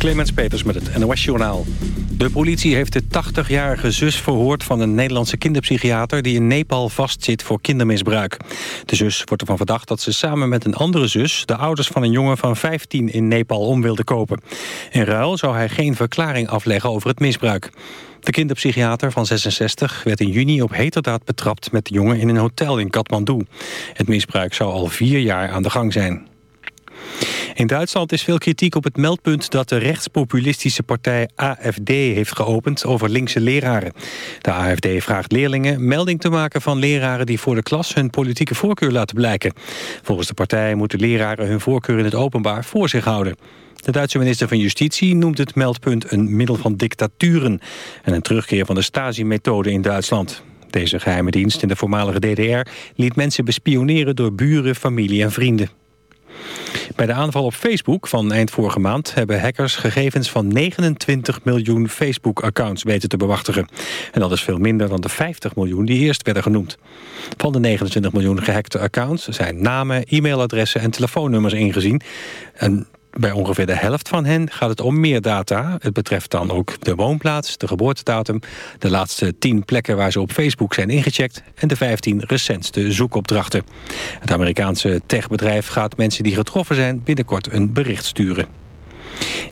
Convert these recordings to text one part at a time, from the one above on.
Clemens Peters met het NOS-journaal. De politie heeft de 80-jarige zus verhoord van een Nederlandse kinderpsychiater... die in Nepal vastzit voor kindermisbruik. De zus wordt ervan verdacht dat ze samen met een andere zus... de ouders van een jongen van 15 in Nepal om wilde kopen. In ruil zou hij geen verklaring afleggen over het misbruik. De kinderpsychiater van 66 werd in juni op heterdaad betrapt... met de jongen in een hotel in Kathmandu. Het misbruik zou al vier jaar aan de gang zijn. In Duitsland is veel kritiek op het meldpunt dat de rechtspopulistische partij AFD heeft geopend over linkse leraren. De AFD vraagt leerlingen melding te maken van leraren die voor de klas hun politieke voorkeur laten blijken. Volgens de partij moeten leraren hun voorkeur in het openbaar voor zich houden. De Duitse minister van Justitie noemt het meldpunt een middel van dictaturen en een terugkeer van de Stasi-methode in Duitsland. Deze geheime dienst in de voormalige DDR liet mensen bespioneren door buren, familie en vrienden. Bij de aanval op Facebook van eind vorige maand... hebben hackers gegevens van 29 miljoen Facebook-accounts weten te bewachtigen. En dat is veel minder dan de 50 miljoen die eerst werden genoemd. Van de 29 miljoen gehackte accounts zijn namen, e-mailadressen en telefoonnummers ingezien. En bij ongeveer de helft van hen gaat het om meer data. Het betreft dan ook de woonplaats, de geboortedatum... de laatste 10 plekken waar ze op Facebook zijn ingecheckt... en de 15 recentste zoekopdrachten. Het Amerikaanse techbedrijf gaat mensen die getroffen zijn... binnenkort een bericht sturen.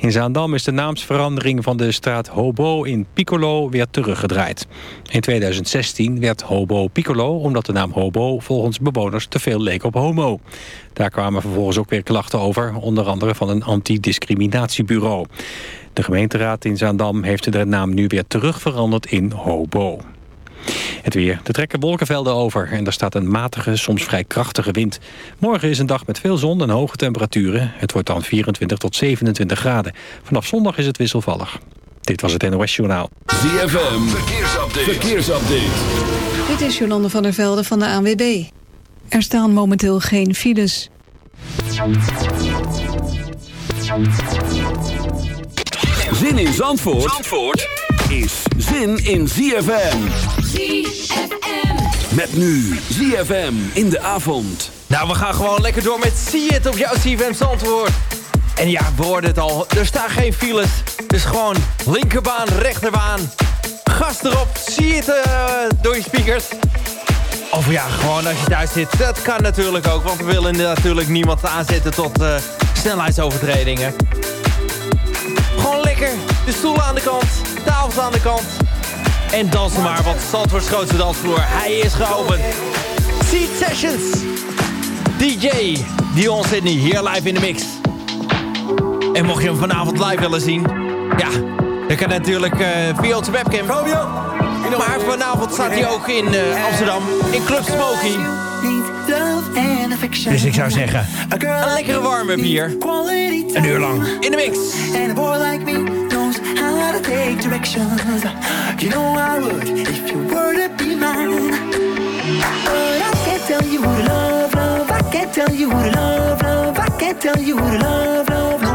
In Zaandam is de naamsverandering van de straat Hobo in Piccolo weer teruggedraaid. In 2016 werd Hobo Piccolo omdat de naam Hobo volgens bewoners te veel leek op homo. Daar kwamen vervolgens ook weer klachten over, onder andere van een antidiscriminatiebureau. De gemeenteraad in Zaandam heeft de naam nu weer terugveranderd in Hobo. Het weer. Er trekken wolkenvelden over en er staat een matige, soms vrij krachtige wind. Morgen is een dag met veel zon en hoge temperaturen. Het wordt dan 24 tot 27 graden. Vanaf zondag is het wisselvallig. Dit was het NOS Journaal. ZFM, verkeersupdate. verkeersupdate. Dit is Jolande van der Velde van de ANWB. Er staan momenteel geen files. Zin in Zandvoort? Zandvoort? is zin in ZFM. ZFM. Met nu ZFM in de avond. Nou, we gaan gewoon lekker door met See It op jouw ZFM Zandvoort. En ja, we hoorden het al, er staan geen files. Dus gewoon linkerbaan, rechterbaan. Gas erop, zie het uh, door je speakers. Of ja, gewoon als je thuis zit. Dat kan natuurlijk ook, want we willen natuurlijk niemand aanzetten tot uh, snelheidsovertredingen. Gewoon lekker, de stoelen aan de kant, tafels aan de kant. En dansen maar, want Zandvoorts grootste dansvloer, hij is geopend. Seat Sessions. DJ Dion Sydney, hier live in de mix. En mocht je hem vanavond live willen zien... Ja, dan kan natuurlijk uh, via onze webcam. Maar vanavond staat hij ook in uh, Amsterdam, in Club Smoky. Dus ik zou zeggen, een lekkere warm-up hier. Een uur lang, in de mix. To take directions. You know I would if you were to be mine. But I can't tell you who to love, love. I can't tell you who to love, love. I can't tell you who to love, love. No,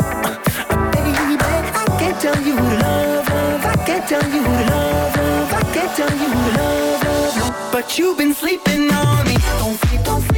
baby, I can't tell you who to love, love. I can't tell you who to love, love. I can't tell you who to love, love. No, but you've been sleeping on me. Don't sleep, don't sleep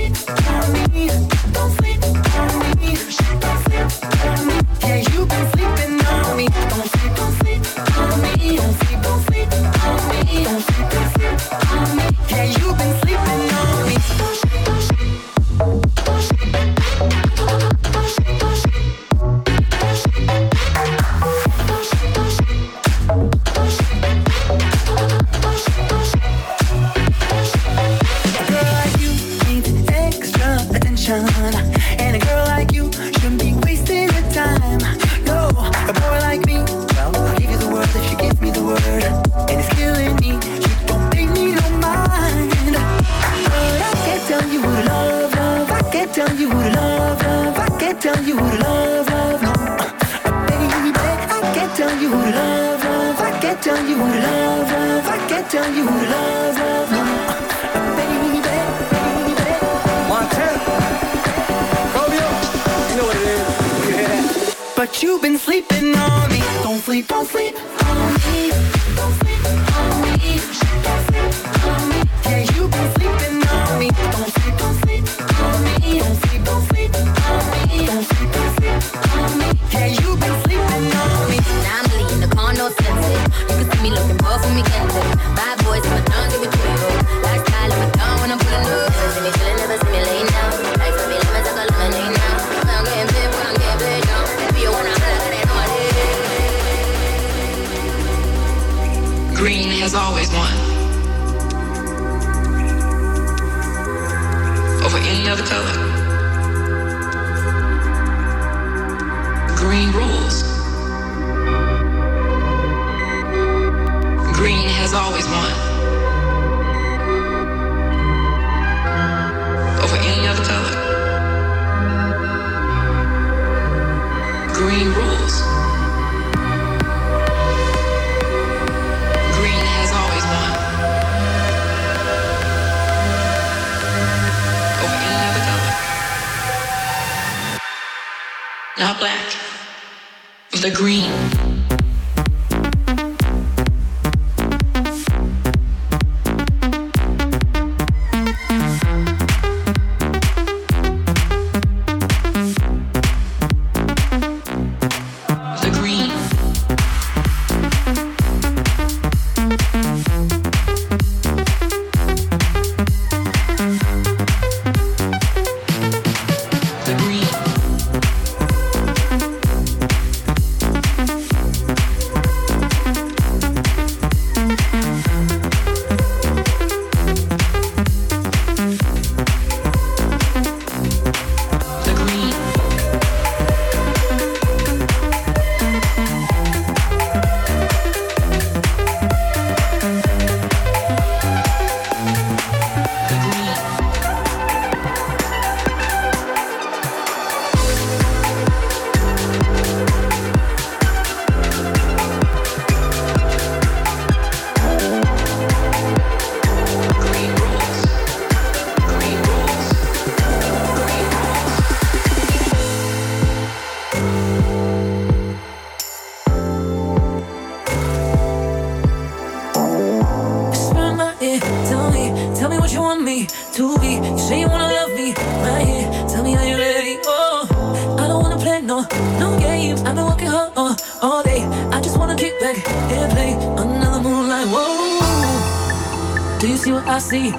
no games. I've been walking hard all, uh, all day. I just wanna kick back and play another moonlight. Whoa, do you see what I see?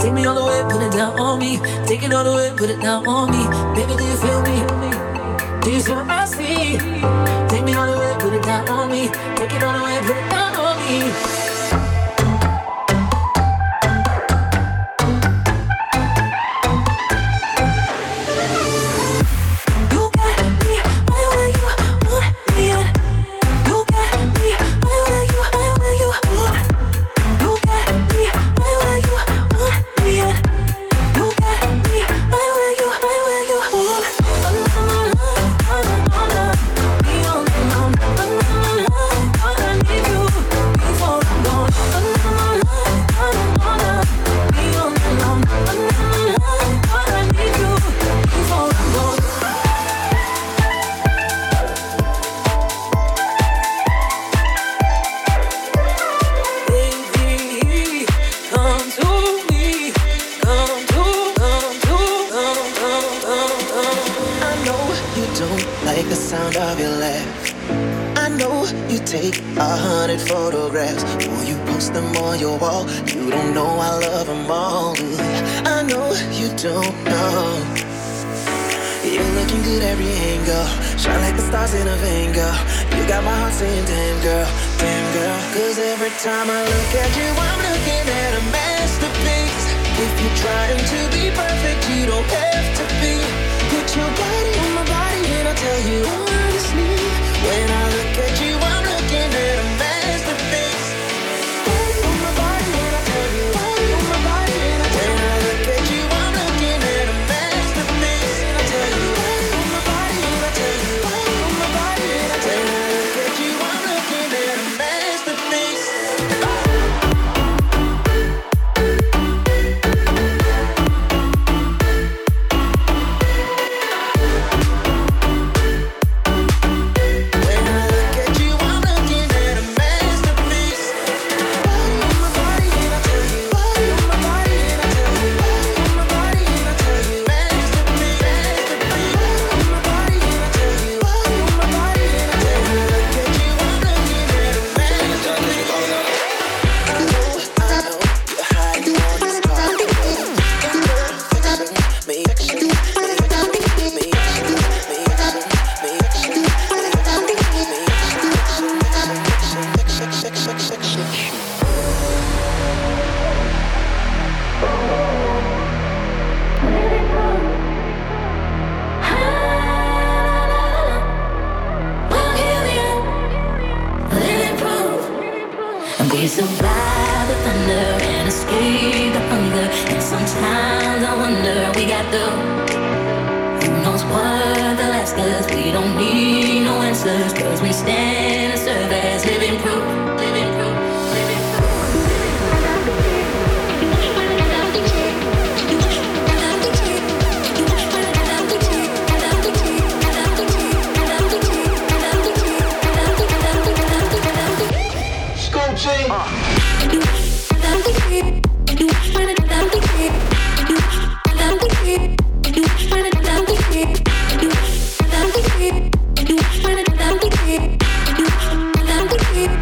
Take me all the way, put it down on me. Take it all the way, put it down on me. Baby, do you feel me? Do you see what I see? Take me all the way, put it down on me. Take it all the way, put it down on me.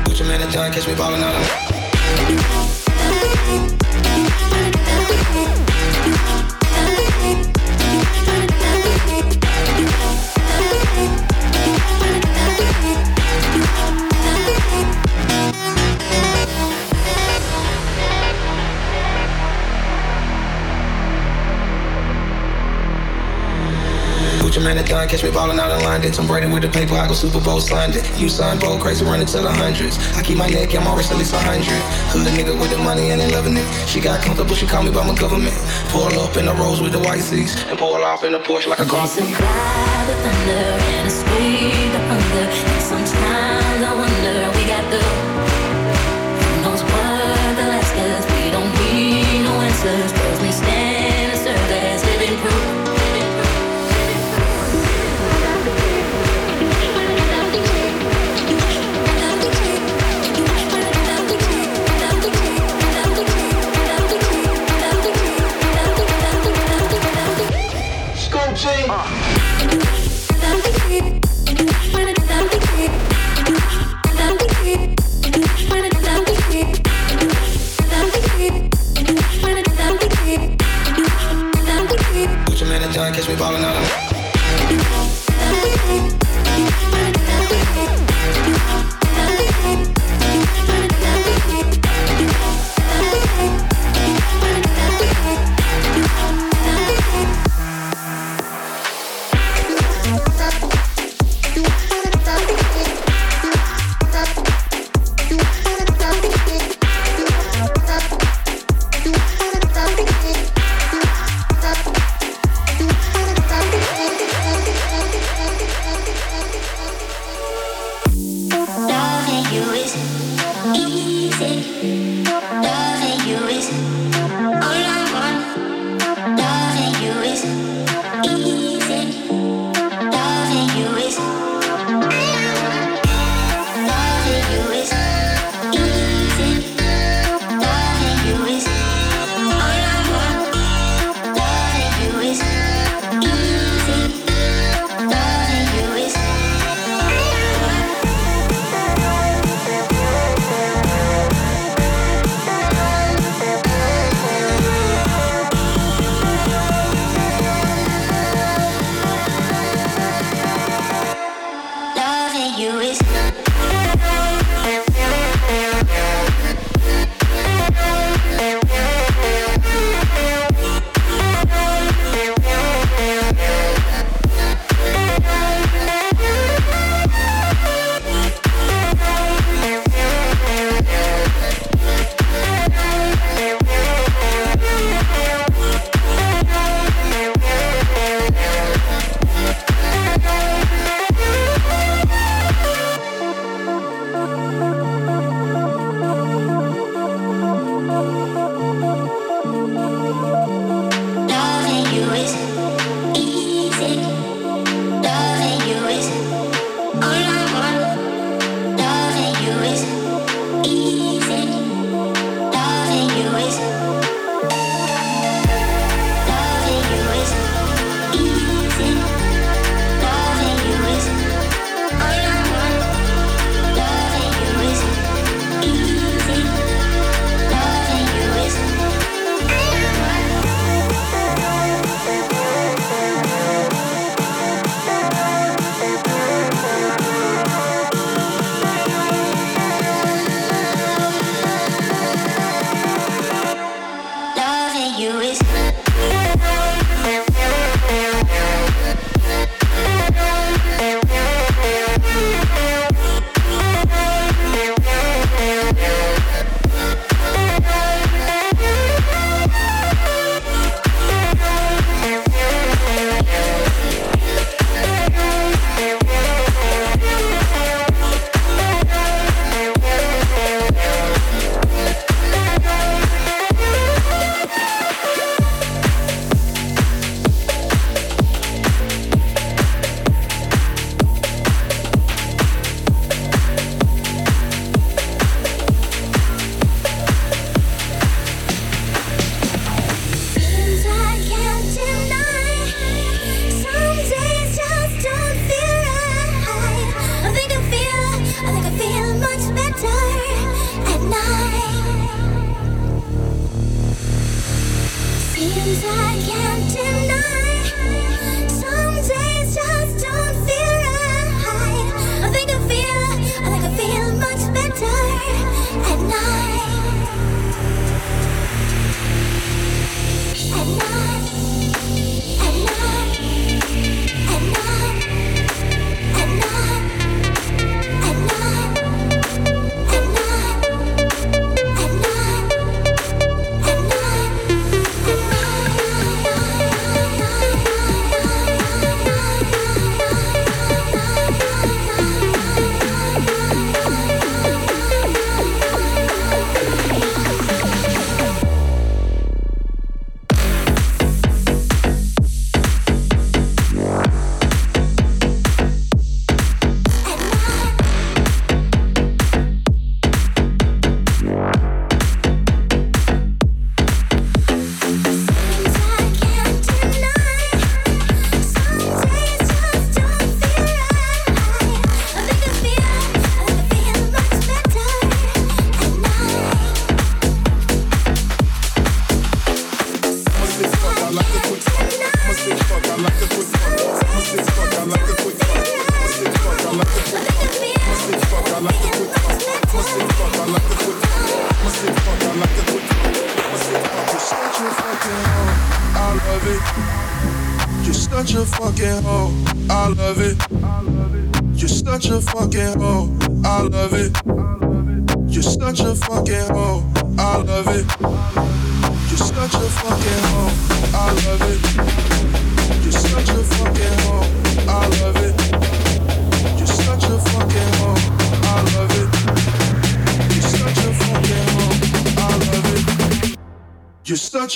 Put your man in John, catch me ballin' out. Put man catch me ballin' out in London. Tom Brady with the paper, I go Super Bowl signed it. You sign bold, crazy, running to the hundreds. I keep my neck, I'm always at least a hundred. Hood nigga with the money and they loving it. She got comfortable, she call me by my government. Pull up in the rose with the white seats and pull off in the Porsche like a car. Survive the thunder and the.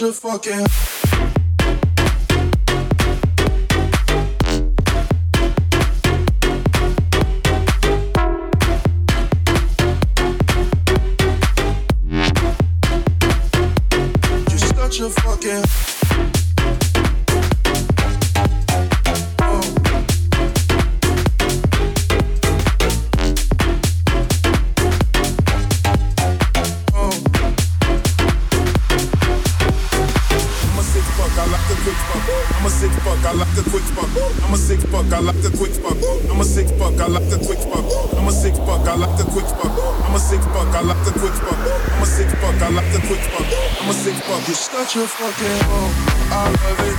such a fucking. such a fucking hoe. I love it.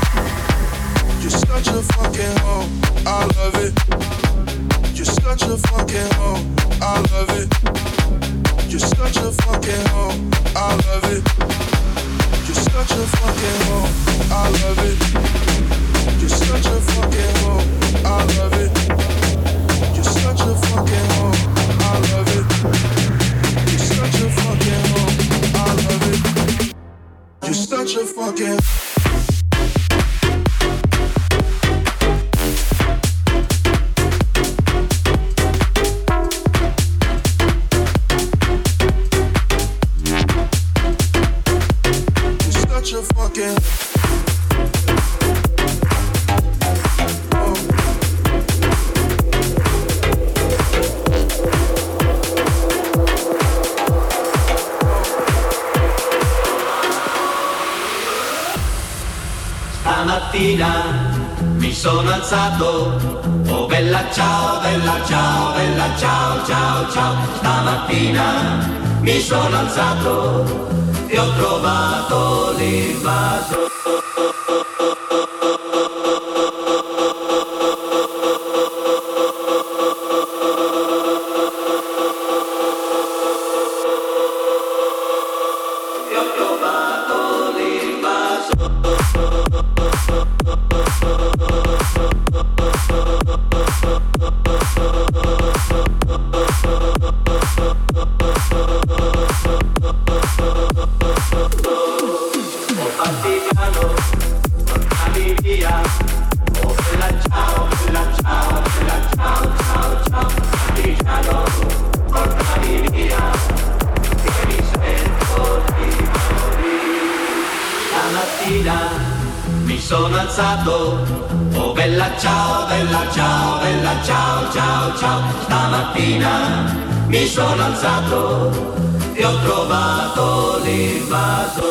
mi sono alzato e ho trovato l'invaso. E alzato. Oh bella ciao, bella ciao, bella ciao, ciao, ciao. Stamattina mi sono alzato e ho trovato l'invaso.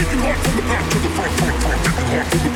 Take it hard from the back to the front, front, front. Take it hard from the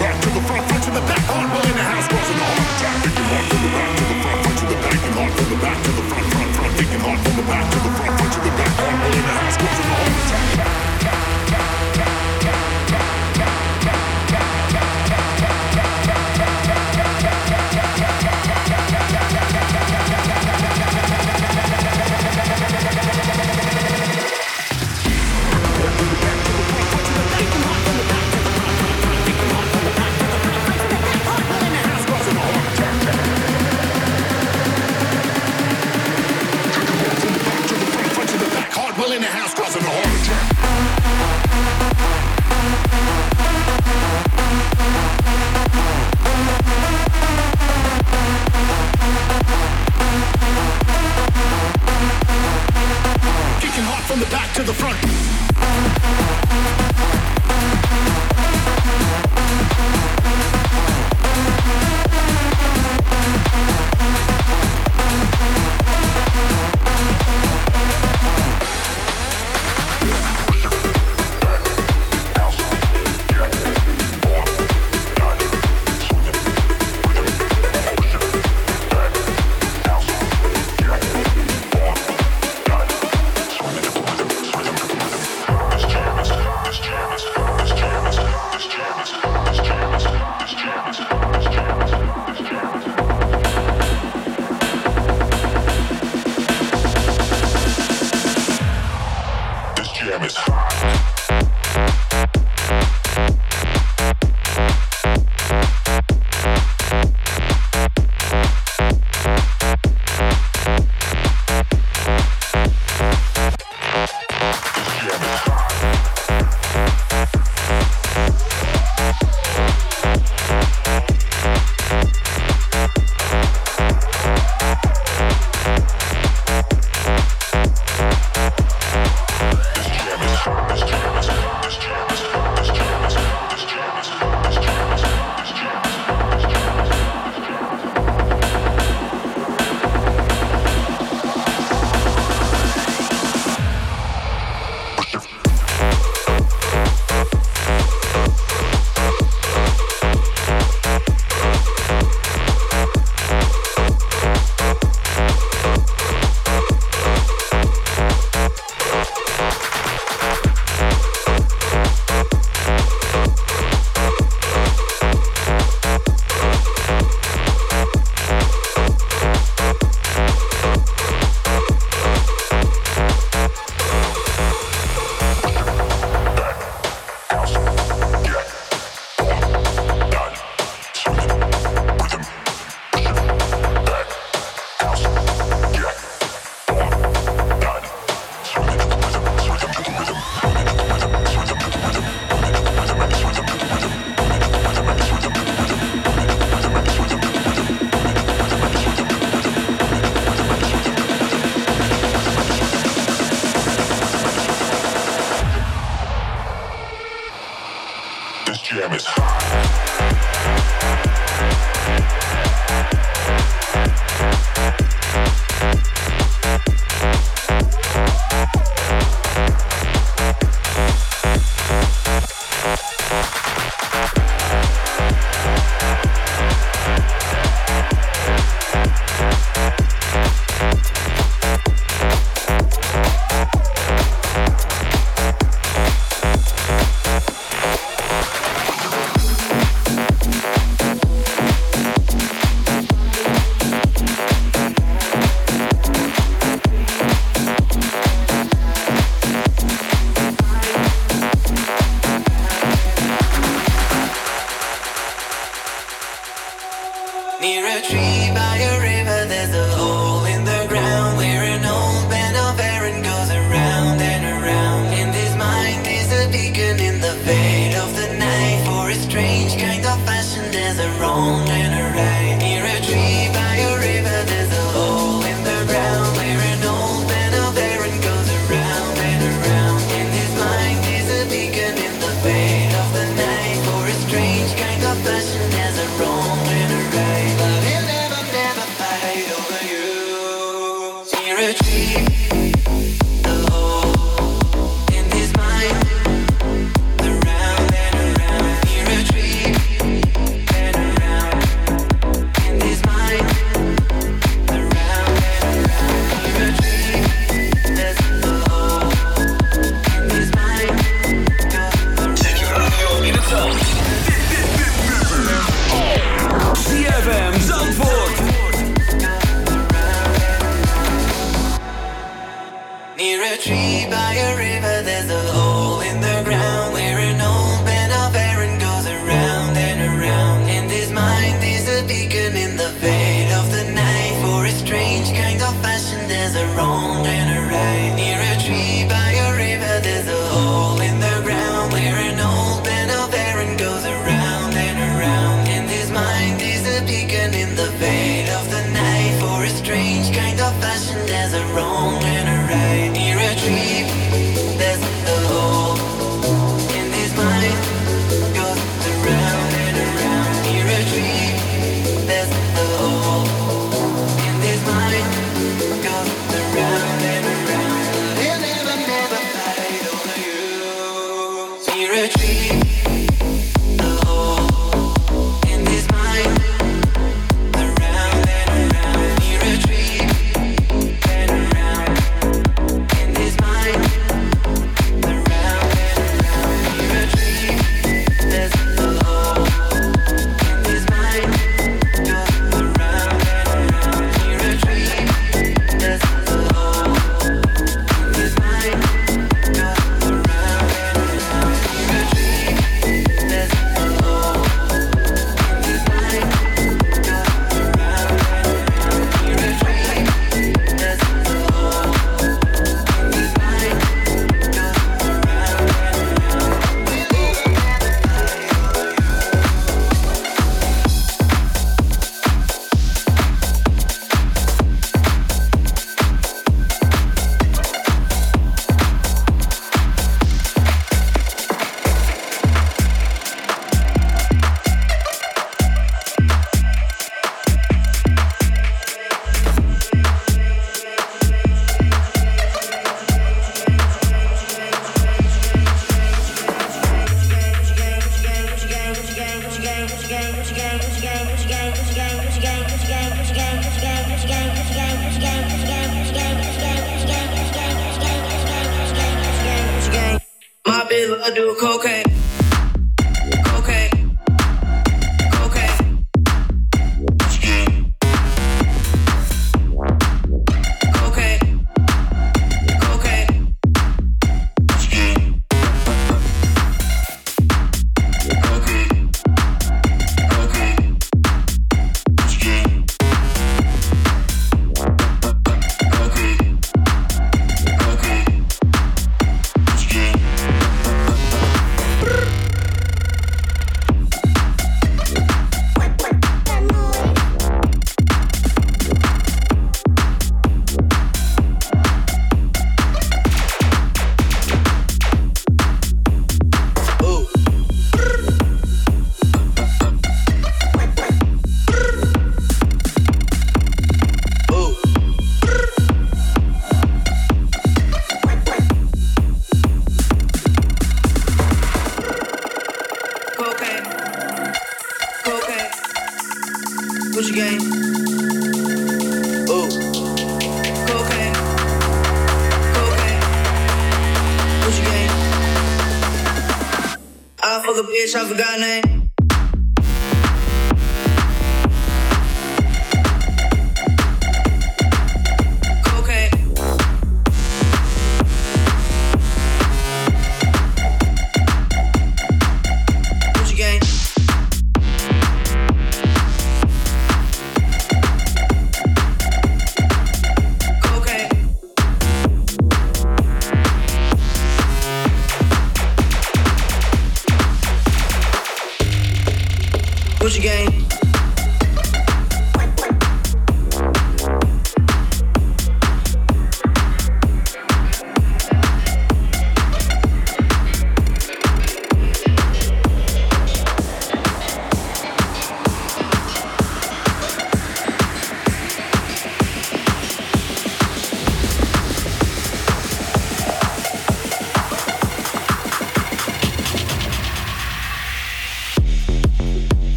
in the veil of the night for a strange kind of fashion, There's a wrong.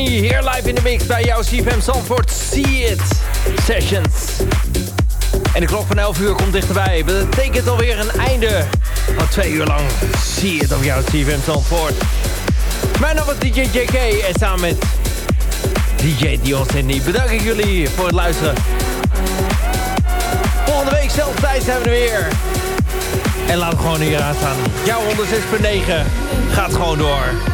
Hier live in de mix bij jouw CFM Zandvoort See It Sessions. En de klok van 11 uur komt dichterbij. Betekent alweer een einde van twee uur lang See It op jouw CFM Zandvoort. Mijn naam is DJ JK en samen met DJ Dion Sydney bedank ik jullie voor het luisteren. Volgende week zelfde tijd zijn we er weer. En laat het gewoon hier aan staan. Jouw 106.9 gaat gewoon door.